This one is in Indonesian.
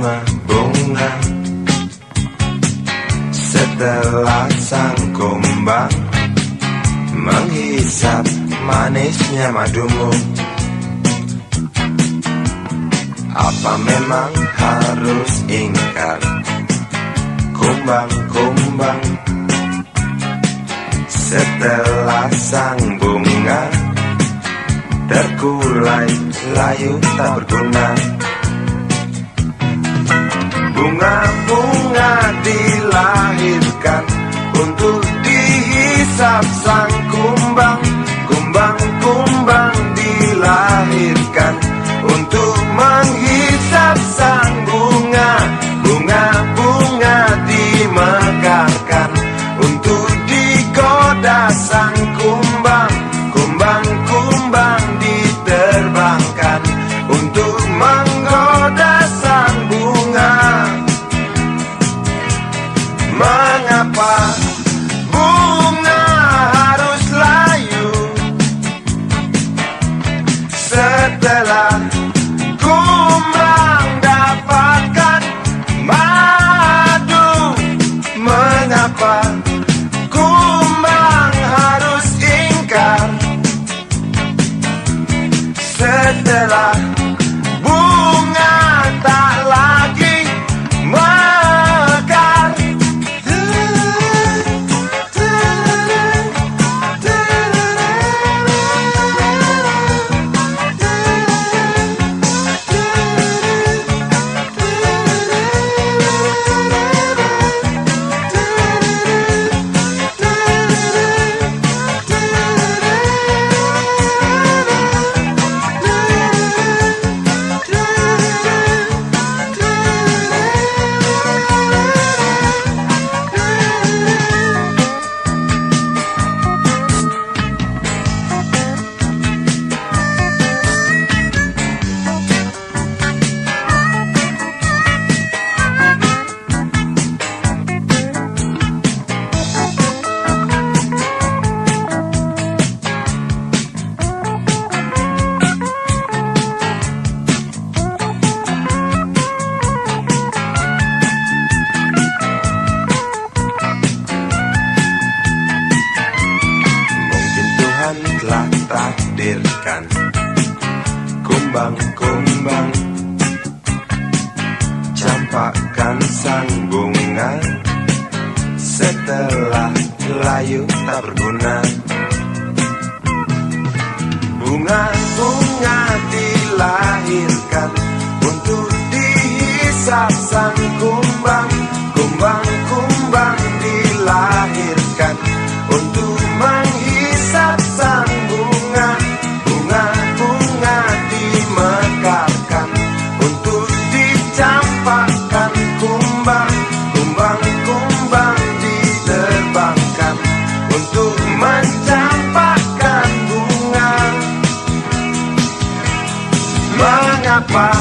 bunga-bunga Setelah sang kumbang Menghisap manisnya madumu. Apa memang harus ingkar Kumbang-kumbang? Setelah sang bunga Terkulai layu tak berguna. Bunga-bunga dilahirkan Untuk dihisap sang Setelah kumbang dapatkan madu. Mengapa takdirkan Kumbang-kumbang. Campakkan sang bunga Setelah layu tak berguna. Bunga-bunga dilahirkan pas